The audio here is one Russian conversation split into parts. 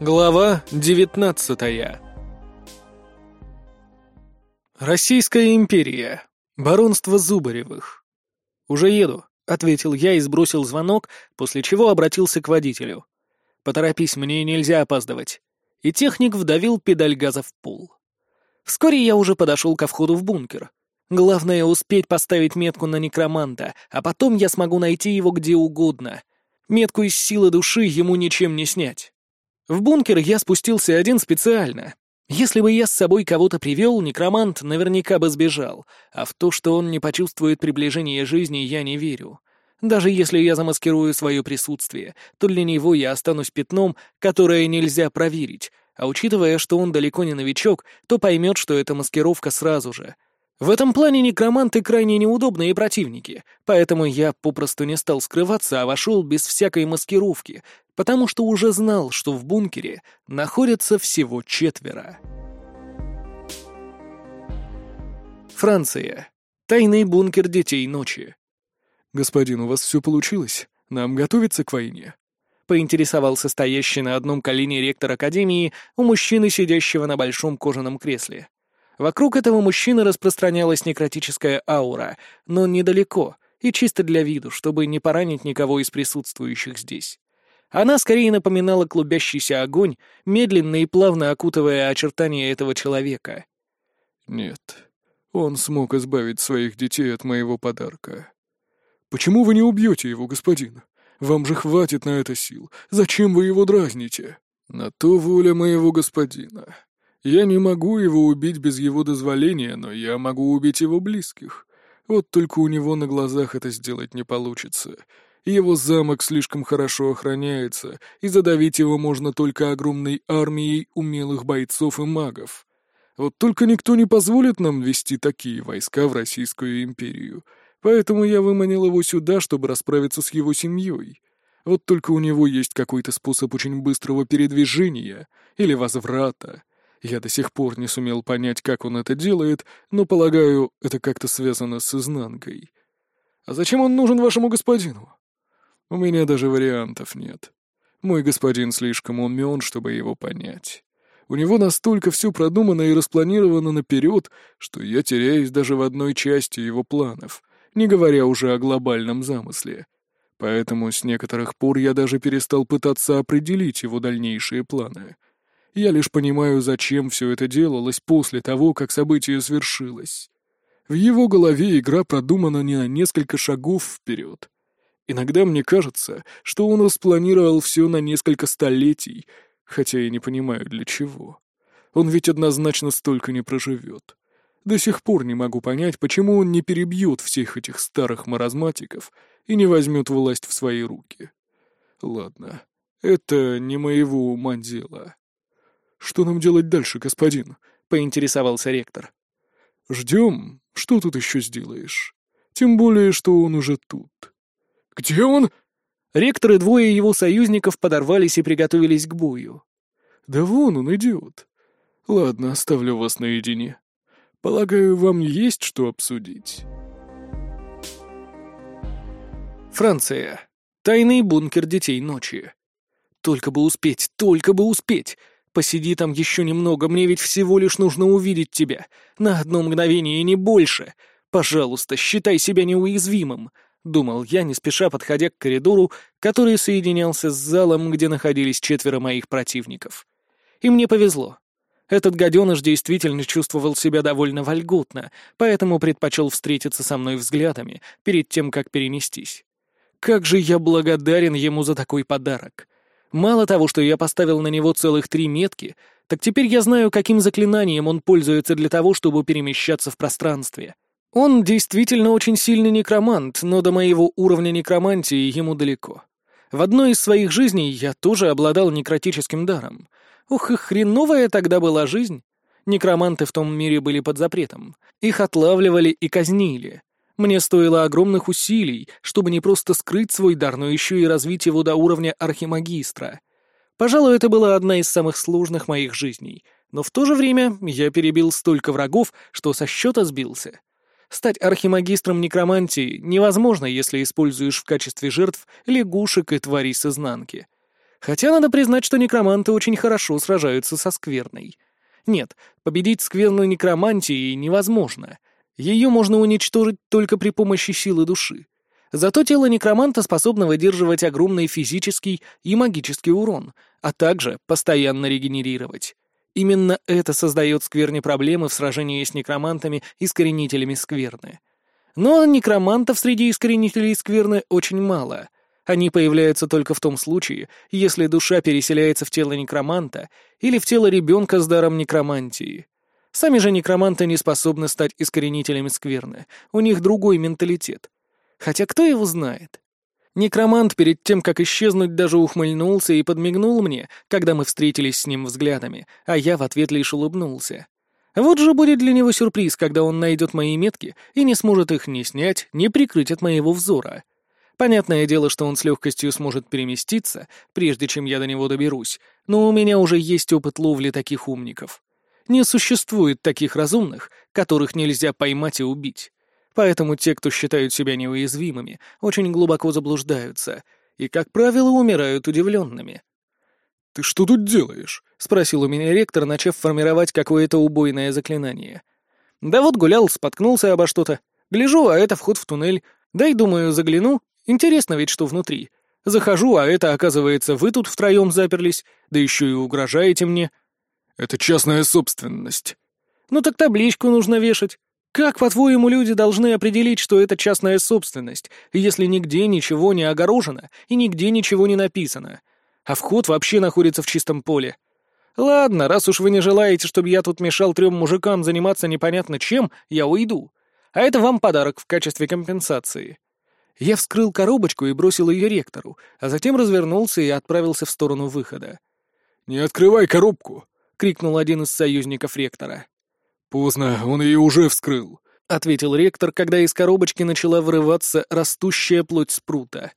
Глава 19 Российская империя. Баронство Зубаревых. «Уже еду», — ответил я и сбросил звонок, после чего обратился к водителю. «Поторопись, мне нельзя опаздывать». И техник вдавил педаль газа в пол. Вскоре я уже подошел ко входу в бункер. Главное — успеть поставить метку на некроманта, а потом я смогу найти его где угодно. Метку из силы души ему ничем не снять. В бункер я спустился один специально. Если бы я с собой кого-то привел, некромант наверняка бы сбежал, а в то, что он не почувствует приближение жизни, я не верю. Даже если я замаскирую свое присутствие, то для него я останусь пятном, которое нельзя проверить, а учитывая, что он далеко не новичок, то поймет, что это маскировка сразу же — в этом плане некроманты крайне неудобные противники, поэтому я попросту не стал скрываться, а вошел без всякой маскировки, потому что уже знал, что в бункере находятся всего четверо. Франция. Тайный бункер детей ночи. «Господин, у вас все получилось? Нам готовиться к войне?» Поинтересовался стоящий на одном колене ректор Академии у мужчины, сидящего на большом кожаном кресле. Вокруг этого мужчины распространялась некротическая аура, но недалеко и чисто для виду, чтобы не поранить никого из присутствующих здесь. Она скорее напоминала клубящийся огонь, медленно и плавно окутывая очертания этого человека. «Нет, он смог избавить своих детей от моего подарка. Почему вы не убьете его, господин? Вам же хватит на это сил. Зачем вы его дразните? На то воля моего господина. Я не могу его убить без его дозволения, но я могу убить его близких. Вот только у него на глазах это сделать не получится. Его замок слишком хорошо охраняется, и задавить его можно только огромной армией умелых бойцов и магов. Вот только никто не позволит нам вести такие войска в Российскую империю, поэтому я выманил его сюда, чтобы расправиться с его семьей. Вот только у него есть какой-то способ очень быстрого передвижения или возврата, я до сих пор не сумел понять, как он это делает, но, полагаю, это как-то связано с изнанкой. А зачем он нужен вашему господину? У меня даже вариантов нет. Мой господин слишком умен, чтобы его понять. У него настолько все продумано и распланировано наперед, что я теряюсь даже в одной части его планов, не говоря уже о глобальном замысле. Поэтому с некоторых пор я даже перестал пытаться определить его дальнейшие планы — я лишь понимаю, зачем все это делалось после того, как событие свершилось. В его голове игра продумана не на несколько шагов вперед. Иногда мне кажется, что он распланировал все на несколько столетий, хотя я не понимаю, для чего. Он ведь однозначно столько не проживет. До сих пор не могу понять, почему он не перебьет всех этих старых маразматиков и не возьмет власть в свои руки. Ладно, это не моего ума дело. «Что нам делать дальше, господин?» — поинтересовался ректор. «Ждем. Что тут еще сделаешь? Тем более, что он уже тут». «Где он?» Ректор и двое его союзников подорвались и приготовились к бою. «Да вон он идет. Ладно, оставлю вас наедине. Полагаю, вам есть что обсудить». Франция. Тайный бункер детей ночи. Только бы успеть, только бы успеть. Посиди там еще немного, мне ведь всего лишь нужно увидеть тебя. На одно мгновение, не больше. Пожалуйста, считай себя неуязвимым», — думал я, не спеша подходя к коридору, который соединялся с залом, где находились четверо моих противников. И мне повезло. Этот гаденыш действительно чувствовал себя довольно вольготно, поэтому предпочел встретиться со мной взглядами перед тем, как перенестись. Как же я благодарен ему за такой подарок. Мало того, что я поставил на него целых три метки, так теперь я знаю, каким заклинанием он пользуется для того, чтобы перемещаться в пространстве. Он действительно очень сильный некромант, но до моего уровня некромантии ему далеко. В одной из своих жизней я тоже обладал некротическим даром. Ух, и хреновая тогда была жизнь. Некроманты в том мире были под запретом. Их отлавливали и казнили. Мне стоило огромных усилий, чтобы не просто скрыть свой дар, но еще и развить его до уровня архимагистра. Пожалуй, это была одна из самых сложных моих жизней, но в то же время я перебил столько врагов, что со счета сбился. Стать архимагистром некромантии невозможно, если используешь в качестве жертв лягушек и тварей с изнанки. Хотя надо признать, что некроманты очень хорошо сражаются со скверной. Нет, победить скверную некромантией невозможно. Ее можно уничтожить только при помощи силы души. Зато тело некроманта способно выдерживать огромный физический и магический урон, а также постоянно регенерировать. Именно это создает скверне проблемы в сражении с некромантами и искоренителями скверны. Но некромантов среди искоренителей скверны очень мало. Они появляются только в том случае, если душа переселяется в тело некроманта или в тело ребенка с даром некромантии. Сами же некроманты не способны стать искоренителями скверны, у них другой менталитет. Хотя кто его знает? Некромант перед тем, как исчезнуть, даже ухмыльнулся и подмигнул мне, когда мы встретились с ним взглядами, а я в ответ лишь улыбнулся. Вот же будет для него сюрприз, когда он найдет мои метки и не сможет их ни снять, ни прикрыть от моего взора. Понятное дело, что он с легкостью сможет переместиться, прежде чем я до него доберусь, но у меня уже есть опыт ловли таких умников. Не существует таких разумных, которых нельзя поймать и убить. Поэтому те, кто считают себя неуязвимыми, очень глубоко заблуждаются и, как правило, умирают удивленными. «Ты что тут делаешь?» — спросил у меня ректор, начав формировать какое-то убойное заклинание. «Да вот гулял, споткнулся обо что-то. Гляжу, а это вход в туннель. Дай, думаю, загляну. Интересно ведь, что внутри. Захожу, а это, оказывается, вы тут втроем заперлись, да еще и угрожаете мне». «Это частная собственность». «Ну так табличку нужно вешать. Как, по-твоему, люди должны определить, что это частная собственность, если нигде ничего не огорожено и нигде ничего не написано? А вход вообще находится в чистом поле. Ладно, раз уж вы не желаете, чтобы я тут мешал трем мужикам заниматься непонятно чем, я уйду. А это вам подарок в качестве компенсации. Я вскрыл коробочку и бросил ее ректору, а затем развернулся и отправился в сторону выхода. «Не открывай коробку!» — крикнул один из союзников ректора. «Поздно, он ее уже вскрыл», — ответил ректор, когда из коробочки начала вырываться растущая плоть спрута.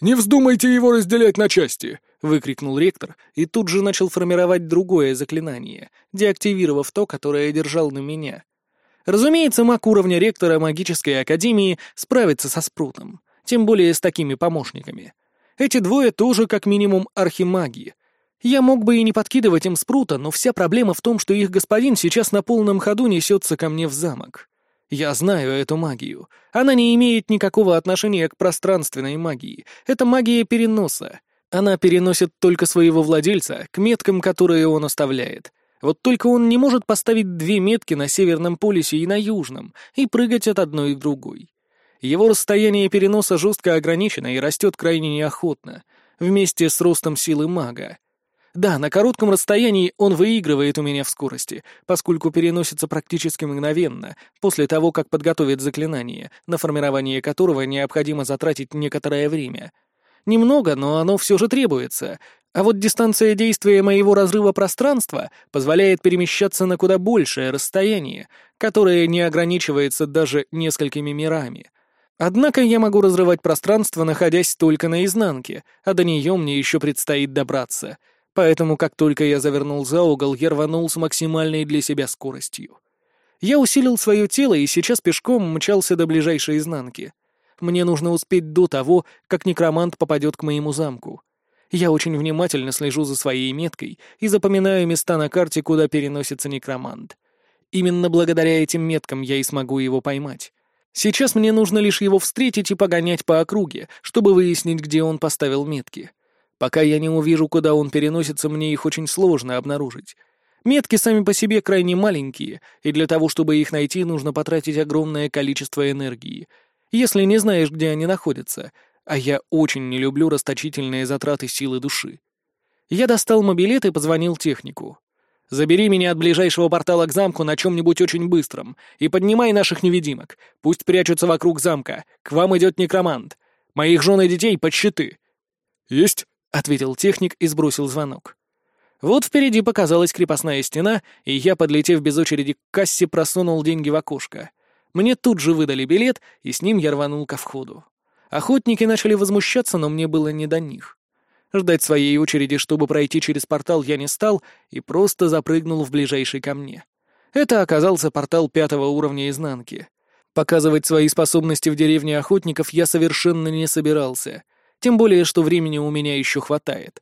«Не вздумайте его разделять на части!» — выкрикнул ректор и тут же начал формировать другое заклинание, деактивировав то, которое держал на меня. Разумеется, маг уровня ректора магической академии справится со спрутом, тем более с такими помощниками. Эти двое тоже как минимум архимаги, я мог бы и не подкидывать им спрута, но вся проблема в том, что их господин сейчас на полном ходу несется ко мне в замок. Я знаю эту магию. Она не имеет никакого отношения к пространственной магии. Это магия переноса. Она переносит только своего владельца к меткам, которые он оставляет. Вот только он не может поставить две метки на Северном полюсе и на Южном и прыгать от одной к другой. Его расстояние переноса жестко ограничено и растет крайне неохотно, вместе с ростом силы мага. Да, на коротком расстоянии он выигрывает у меня в скорости, поскольку переносится практически мгновенно, после того, как подготовит заклинание, на формирование которого необходимо затратить некоторое время. Немного, но оно все же требуется, а вот дистанция действия моего разрыва пространства позволяет перемещаться на куда большее расстояние, которое не ограничивается даже несколькими мирами. Однако я могу разрывать пространство, находясь только на изнанке, а до нее мне еще предстоит добраться — Поэтому, как только я завернул за угол, я рванул с максимальной для себя скоростью. Я усилил свое тело и сейчас пешком мчался до ближайшей изнанки. Мне нужно успеть до того, как некромант попадет к моему замку. Я очень внимательно слежу за своей меткой и запоминаю места на карте, куда переносится некромант. Именно благодаря этим меткам я и смогу его поймать. Сейчас мне нужно лишь его встретить и погонять по округе, чтобы выяснить, где он поставил метки. Пока я не увижу, куда он переносится, мне их очень сложно обнаружить. Метки сами по себе крайне маленькие, и для того, чтобы их найти, нужно потратить огромное количество энергии, если не знаешь, где они находятся, а я очень не люблю расточительные затраты силы души. Я достал мобилет и позвонил технику. «Забери меня от ближайшего портала к замку на чем-нибудь очень быстром и поднимай наших невидимок. Пусть прячутся вокруг замка. К вам идет некромант. Моих жен и детей под щиты». «Есть», — ответил техник и сбросил звонок. Вот впереди показалась крепостная стена, и я, подлетев без очереди к кассе, просунул деньги в окошко. Мне тут же выдали билет, и с ним я рванул ко входу. Охотники начали возмущаться, но мне было не до них. Ждать своей очереди, чтобы пройти через портал, я не стал и просто запрыгнул в ближайший ко мне. Это оказался портал пятого уровня изнанки. Показывать свои способности в деревне охотников я совершенно не собирался — тем более, что времени у меня еще хватает.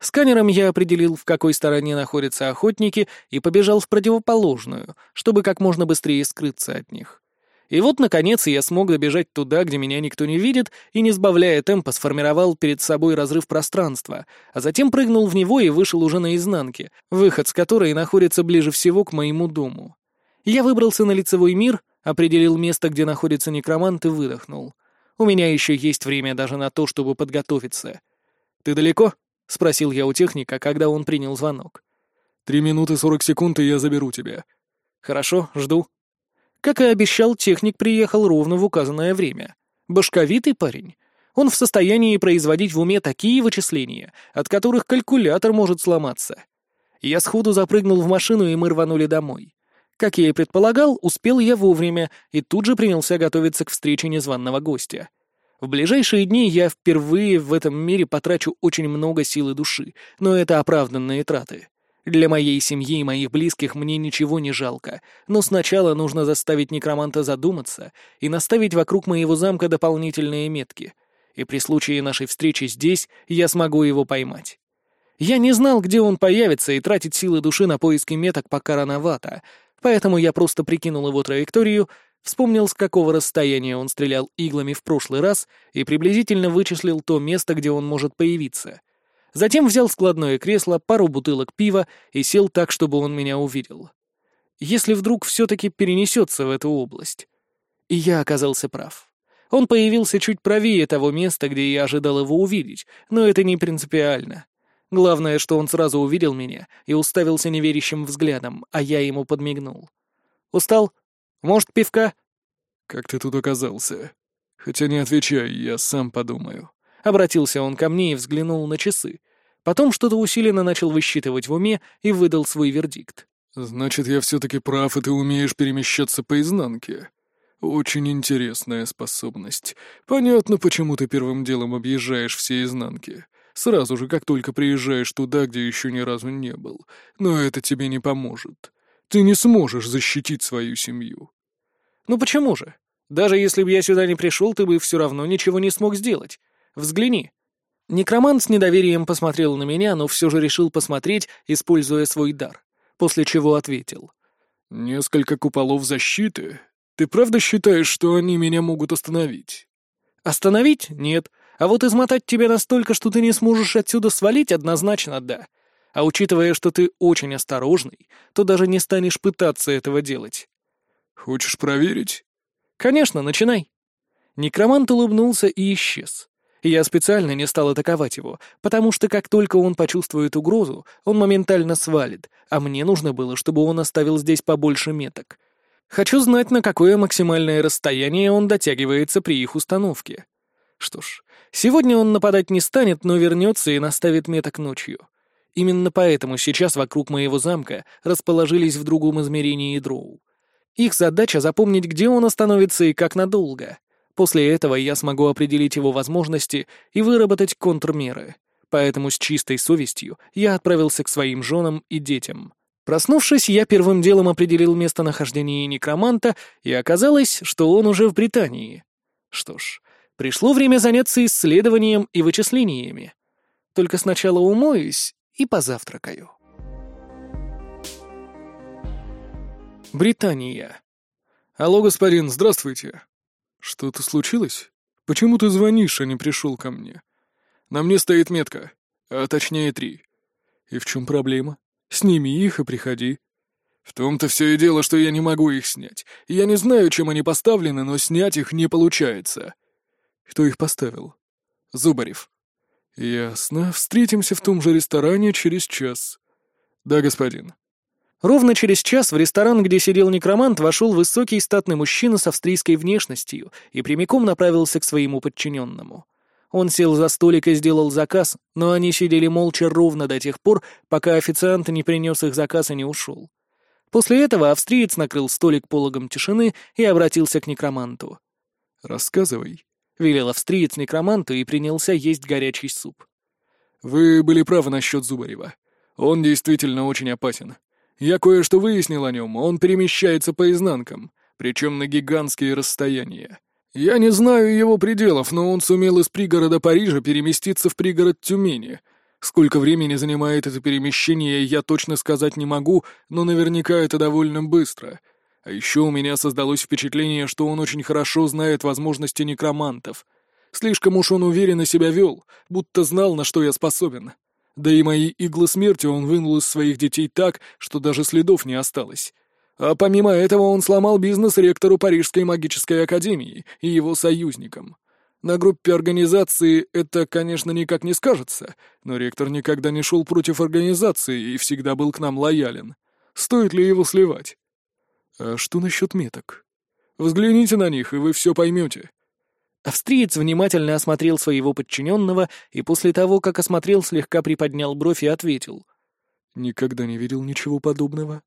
Сканером я определил, в какой стороне находятся охотники, и побежал в противоположную, чтобы как можно быстрее скрыться от них. И вот, наконец, я смог добежать туда, где меня никто не видит, и, не сбавляя темпа, сформировал перед собой разрыв пространства, а затем прыгнул в него и вышел уже наизнанке, выход с которой находится ближе всего к моему дому. Я выбрался на лицевой мир, определил место, где находится некромант, и выдохнул. У меня еще есть время даже на то, чтобы подготовиться. «Ты далеко?» — спросил я у техника, когда он принял звонок. «Три минуты сорок секунд, и я заберу тебя». «Хорошо, жду». Как и обещал, техник приехал ровно в указанное время. Башковитый парень. Он в состоянии производить в уме такие вычисления, от которых калькулятор может сломаться. Я сходу запрыгнул в машину, и мы рванули домой. Как я и предполагал, успел я вовремя и тут же принялся готовиться к встрече незваного гостя. В ближайшие дни я впервые в этом мире потрачу очень много сил и души, но это оправданные траты. Для моей семьи и моих близких мне ничего не жалко, но сначала нужно заставить некроманта задуматься и наставить вокруг моего замка дополнительные метки. И при случае нашей встречи здесь я смогу его поймать. Я не знал, где он появится, и тратить силы души на поиски меток пока рановато, поэтому я просто прикинул его траекторию, вспомнил, с какого расстояния он стрелял иглами в прошлый раз и приблизительно вычислил то место, где он может появиться. Затем взял складное кресло, пару бутылок пива и сел так, чтобы он меня увидел. Если вдруг все-таки перенесется в эту область. И я оказался прав. Он появился чуть правее того места, где я ожидал его увидеть, но это не принципиально. Главное, что он сразу увидел меня и уставился неверящим взглядом, а я ему подмигнул. «Устал? Может, пивка?» «Как ты тут оказался? Хотя не отвечай, я сам подумаю». Обратился он ко мне и взглянул на часы. Потом что-то усиленно начал высчитывать в уме и выдал свой вердикт. «Значит, я все-таки прав, и ты умеешь перемещаться по изнанке. Очень интересная способность. Понятно, почему ты первым делом объезжаешь все изнанки. Сразу же, как только приезжаешь туда, где еще ни разу не был. Но это тебе не поможет. Ты не сможешь защитить свою семью». «Ну почему же? Даже если бы я сюда не пришел, ты бы все равно ничего не смог сделать. Взгляни». Некромант с недоверием посмотрел на меня, но все же решил посмотреть, используя свой дар, после чего ответил. «Несколько куполов защиты? Ты правда считаешь, что они меня могут остановить?» «Остановить? Нет. А вот измотать тебя настолько, что ты не сможешь отсюда свалить, однозначно да. А учитывая, что ты очень осторожный, то даже не станешь пытаться этого делать». «Хочешь проверить?» «Конечно, начинай». Некромант улыбнулся и исчез. Я специально не стал атаковать его, потому что как только он почувствует угрозу, он моментально свалит, а мне нужно было, чтобы он оставил здесь побольше меток. Хочу знать, на какое максимальное расстояние он дотягивается при их установке. Что ж, сегодня он нападать не станет, но вернется и наставит меток ночью. Именно поэтому сейчас вокруг моего замка расположились в другом измерении дроу. Их задача запомнить, где он остановится и как надолго — После этого я смогу определить его возможности и выработать контрмеры. Поэтому с чистой совестью я отправился к своим женам и детям. Проснувшись, я первым делом определил местонахождение некроманта, и оказалось, что он уже в Британии. Что ж, пришло время заняться исследованием и вычислениями. Только сначала умоюсь и позавтракаю. Британия. Алло, господин, здравствуйте. «Что-то случилось? Почему ты звонишь, а не пришел ко мне? На мне стоит метка, а точнее три. И в чем проблема? Сними их и приходи». «В том-то все и дело, что я не могу их снять. Я не знаю, чем они поставлены, но снять их не получается». «Кто их поставил?» «Зубарев». «Ясно. Встретимся в том же ресторане через час». «Да, господин». Ровно через час в ресторан, где сидел некромант, вошел высокий статный мужчина с австрийской внешностью и прямиком направился к своему подчиненному. Он сел за столик и сделал заказ, но они сидели молча ровно до тех пор, пока официант не принес их заказ и не ушел. После этого австриец накрыл столик пологом тишины и обратился к некроманту. «Рассказывай», — велел австриец некроманту и принялся есть горячий суп. «Вы были правы насчет Зубарева. Он действительно очень опасен. Я кое-что выяснил о нем, он перемещается по изнанкам, причем на гигантские расстояния. Я не знаю его пределов, но он сумел из пригорода Парижа переместиться в пригород Тюмени. Сколько времени занимает это перемещение, я точно сказать не могу, но наверняка это довольно быстро. А еще у меня создалось впечатление, что он очень хорошо знает возможности некромантов. Слишком уж он уверенно себя вел, будто знал, на что я способен. Да и мои иглы смерти он вынул из своих детей так, что даже следов не осталось. А помимо этого он сломал бизнес ректору Парижской магической академии и его союзникам. На группе организации это, конечно, никак не скажется, но ректор никогда не шел против организации и всегда был к нам лоялен. Стоит ли его сливать? А что насчет меток? Взгляните на них, и вы все поймете. Австриец внимательно осмотрел своего подчиненного и после того, как осмотрел, слегка приподнял бровь и ответил. «Никогда не видел ничего подобного.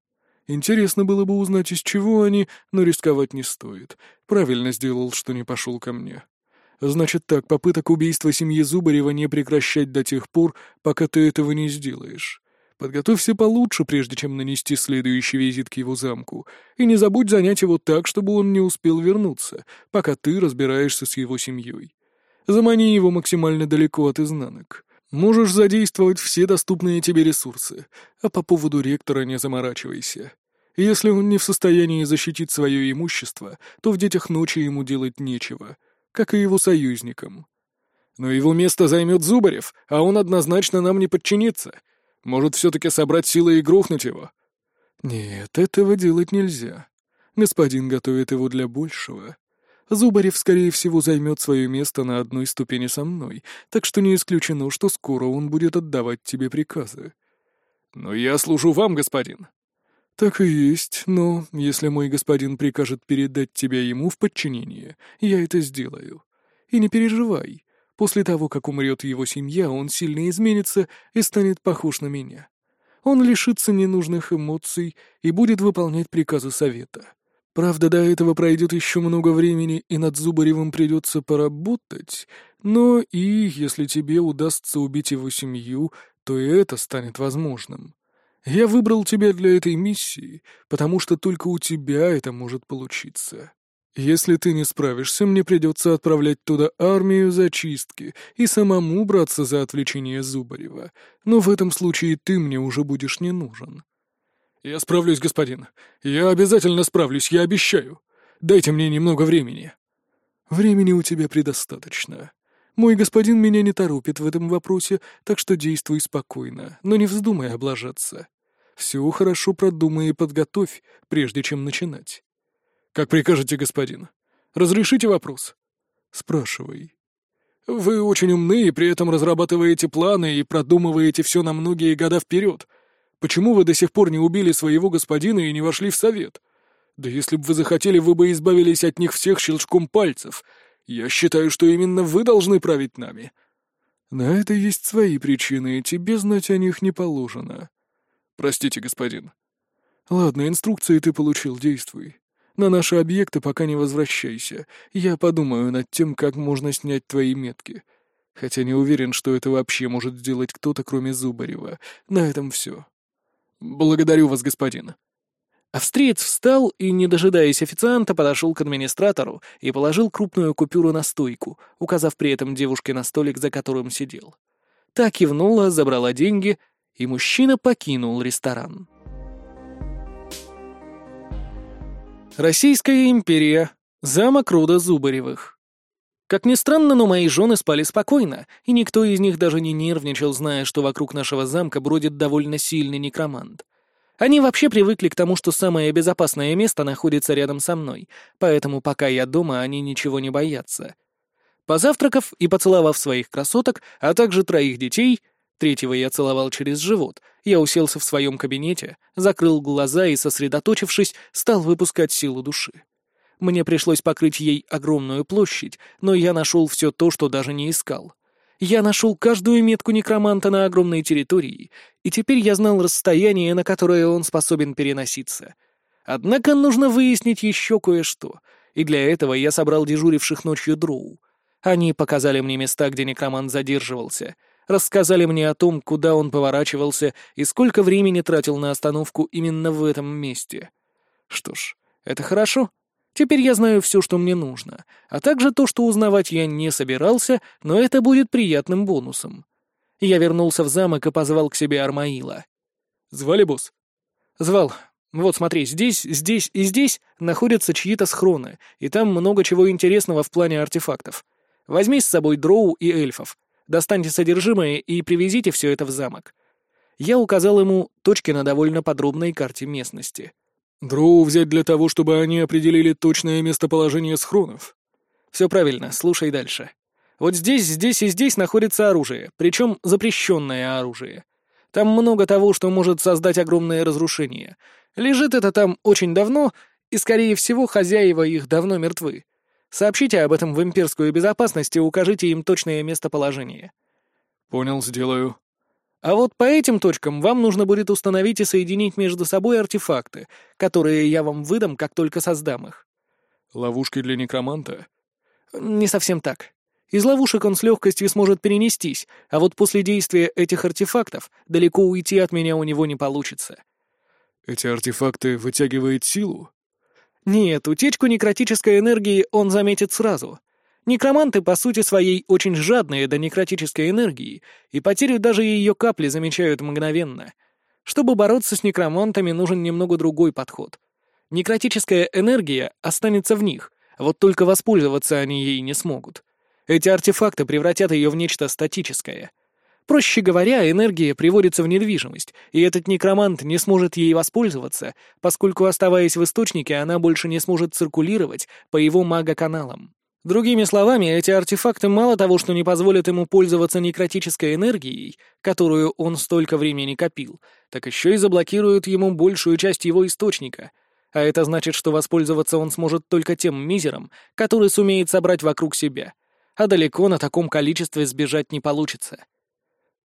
Интересно было бы узнать, из чего они, но рисковать не стоит. Правильно сделал, что не пошел ко мне. Значит так, попыток убийства семьи Зубарева не прекращать до тех пор, пока ты этого не сделаешь. Подготовься получше, прежде чем нанести следующий визит к его замку, и не забудь занять его так, чтобы он не успел вернуться, пока ты разбираешься с его семьей. Замани его максимально далеко от изнанок. Можешь задействовать все доступные тебе ресурсы, а по поводу ректора не заморачивайся. Если он не в состоянии защитить свое имущество, то в детях ночи ему делать нечего, как и его союзникам. Но его место займет Зубарев, а он однозначно нам не подчинится. Может, все-таки собрать силы и грохнуть его? Нет, этого делать нельзя. Господин готовит его для большего. Зубарев, скорее всего, займет свое место на одной ступени со мной, так что не исключено, что скоро он будет отдавать тебе приказы. Но я служу вам, господин. Так и есть, но если мой господин прикажет передать тебя ему в подчинение, я это сделаю. И не переживай, после того, как умрет его семья, он сильно изменится и станет похож на меня. Он лишится ненужных эмоций и будет выполнять приказы совета. Правда, до этого пройдет еще много времени, и над Зубаревым придется поработать, но и если тебе удастся убить его семью, то и это станет возможным. Я выбрал тебя для этой миссии, потому что только у тебя это может получиться. Если ты не справишься, мне придется отправлять туда армию зачистки и самому браться за отвлечение Зубарева, но в этом случае ты мне уже будешь не нужен. «Я справлюсь, господин. Я обязательно справлюсь, я обещаю. Дайте мне немного времени». «Времени у тебя предостаточно. Мой господин меня не торопит в этом вопросе, так что действуй спокойно, но не вздумай облажаться. Все хорошо продумай и подготовь, прежде чем начинать». «Как прикажете, господин. Разрешите вопрос?» «Спрашивай». «Вы очень умны и при этом разрабатываете планы и продумываете все на многие года вперед. Почему вы до сих пор не убили своего господина и не вошли в совет? Да если бы вы захотели, вы бы избавились от них всех щелчком пальцев. Я считаю, что именно вы должны править нами». «На это есть свои причины, и тебе знать о них не положено». «Простите, господин». «Ладно, инструкции ты получил, действуй. На наши объекты пока не возвращайся. Я подумаю над тем, как можно снять твои метки. Хотя не уверен, что это вообще может сделать кто-то, кроме Зубарева. На этом все. «Благодарю вас, господин». Австриец встал и, не дожидаясь официанта, подошел к администратору и положил крупную купюру на стойку, указав при этом девушке на столик, за которым сидел. Та кивнула, забрала деньги, и мужчина покинул ресторан. Российская империя. Замок рода Зубаревых. Как ни странно, но мои жены спали спокойно, и никто из них даже не нервничал, зная, что вокруг нашего замка бродит довольно сильный некромант. Они вообще привыкли к тому, что самое безопасное место находится рядом со мной, поэтому пока я дома, они ничего не боятся. Позавтракав и поцеловав своих красоток, а также троих детей, третьего я целовал через живот, я уселся в своем кабинете, закрыл глаза и, сосредоточившись, стал выпускать силу души. Мне пришлось покрыть ей огромную площадь, но я нашел все то, что даже не искал. Я нашел каждую метку некроманта на огромной территории, и теперь я знал расстояние, на которое он способен переноситься. Однако нужно выяснить еще кое-что, и для этого я собрал дежуривших ночью дроу. Они показали мне места, где некромант задерживался, рассказали мне о том, куда он поворачивался и сколько времени тратил на остановку именно в этом месте. Что ж, это хорошо. Теперь я знаю все, что мне нужно, а также то, что узнавать я не собирался, но это будет приятным бонусом. Я вернулся в замок и позвал к себе Армаила. «Звали босс?» «Звал. Вот смотри, здесь, здесь и здесь находятся чьи-то схроны, и там много чего интересного в плане артефактов. Возьми с собой дроу и эльфов, достаньте содержимое и привезите все это в замок». Я указал ему точки на довольно подробной карте местности. «Дроу взять для того, чтобы они определили точное местоположение схронов». «Все правильно, слушай дальше. Вот здесь, здесь и здесь находится оружие, причем запрещенное оружие. Там много того, что может создать огромное разрушение. Лежит это там очень давно, и, скорее всего, хозяева их давно мертвы. Сообщите об этом в имперскую безопасность и укажите им точное местоположение». «Понял, сделаю». А вот по этим точкам вам нужно будет установить и соединить между собой артефакты, которые я вам выдам, как только создам их. Ловушки для некроманта? Не совсем так. Из ловушек он с легкостью сможет перенестись, а вот после действия этих артефактов далеко уйти от меня у него не получится. Эти артефакты вытягивают силу? Нет, утечку некротической энергии он заметит сразу. Некроманты, по сути своей, очень жадные до некротической энергии, и потерю даже ее капли замечают мгновенно. Чтобы бороться с некромантами, нужен немного другой подход. Некротическая энергия останется в них, вот только воспользоваться они ей не смогут. Эти артефакты превратят ее в нечто статическое. Проще говоря, энергия приводится в недвижимость, и этот некромант не сможет ей воспользоваться, поскольку, оставаясь в источнике, она больше не сможет циркулировать по его магоканалам. Другими словами, эти артефакты мало того, что не позволят ему пользоваться некротической энергией, которую он столько времени копил, так еще и заблокируют ему большую часть его источника. А это значит, что воспользоваться он сможет только тем мизером, который сумеет собрать вокруг себя. А далеко на таком количестве сбежать не получится.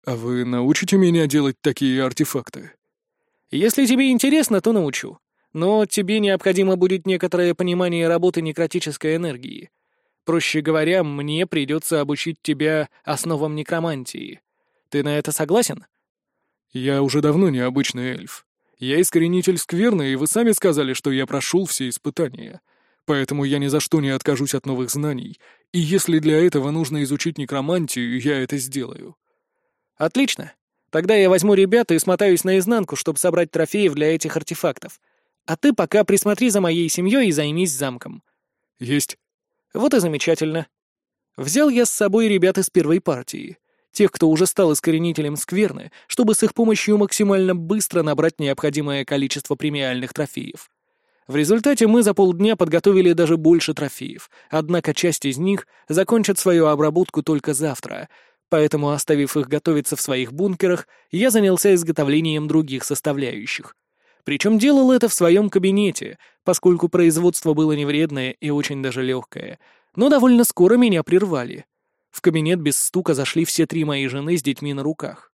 «А вы научите меня делать такие артефакты?» «Если тебе интересно, то научу. Но тебе необходимо будет некоторое понимание работы некротической энергии». Проще говоря, мне придется обучить тебя основам некромантии. Ты на это согласен? Я уже давно не обычный эльф. Я искоренитель скверны, и вы сами сказали, что я прошел все испытания. Поэтому я ни за что не откажусь от новых знаний, и если для этого нужно изучить некромантию, я это сделаю. Отлично. Тогда я возьму ребят и смотаюсь наизнанку, чтобы собрать трофеев для этих артефактов. А ты пока присмотри за моей семьей и займись замком. Есть. Вот и замечательно. Взял я с собой ребят из первой партии, тех, кто уже стал искоренителем скверны, чтобы с их помощью максимально быстро набрать необходимое количество премиальных трофеев. В результате мы за полдня подготовили даже больше трофеев, однако часть из них закончат свою обработку только завтра, поэтому, оставив их готовиться в своих бункерах, я занялся изготовлением других составляющих. Причем делал это в своем кабинете, поскольку производство было невредное и очень даже легкое. Но довольно скоро меня прервали. В кабинет без стука зашли все три мои жены с детьми на руках.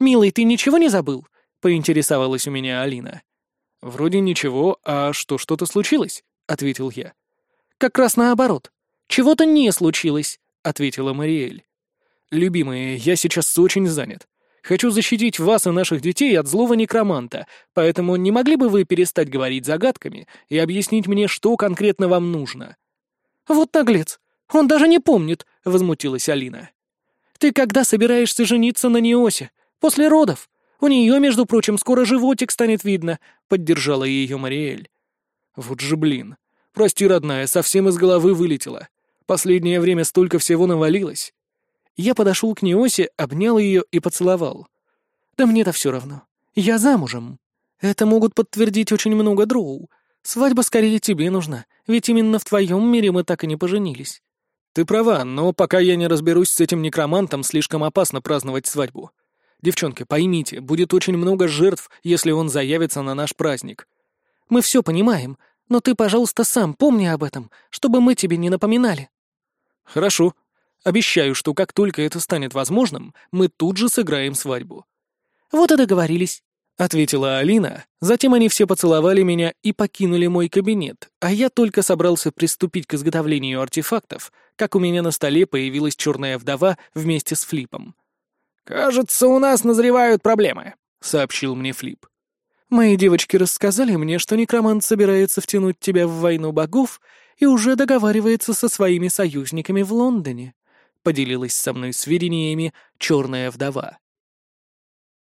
«Милый, ты ничего не забыл?» — поинтересовалась у меня Алина. «Вроде ничего, а что, что-то случилось?» — ответил я. «Как раз наоборот. Чего-то не случилось», — ответила Мариэль. «Любимые, я сейчас очень занят. Хочу защитить вас и наших детей от злого некроманта, поэтому не могли бы вы перестать говорить загадками и объяснить мне, что конкретно вам нужно?» «Вот наглец! Он даже не помнит!» — возмутилась Алина. «Ты когда собираешься жениться на Неосе? После родов? У нее, между прочим, скоро животик станет видно», — поддержала ее Мариэль. «Вот же блин! Прости, родная, совсем из головы вылетела. Последнее время столько всего навалилось. Я подошел к Неосе, обнял ее и поцеловал. «Да мне-то все равно. Я замужем. Это могут подтвердить очень много дроу. Свадьба скорее тебе нужна, ведь именно в твоем мире мы так и не поженились». «Ты права, но пока я не разберусь с этим некромантом, слишком опасно праздновать свадьбу. Девчонки, поймите, будет очень много жертв, если он заявится на наш праздник». «Мы все понимаем, но ты, пожалуйста, сам помни об этом, чтобы мы тебе не напоминали». «Хорошо», Обещаю, что как только это станет возможным, мы тут же сыграем свадьбу». «Вот и договорились», — ответила Алина. Затем они все поцеловали меня и покинули мой кабинет, а я только собрался приступить к изготовлению артефактов, как у меня на столе появилась черная вдова вместе с Флипом. «Кажется, у нас назревают проблемы», — сообщил мне Флип. «Мои девочки рассказали мне, что некромант собирается втянуть тебя в войну богов и уже договаривается со своими союзниками в Лондоне», поделилась со мной сведениями черная вдова.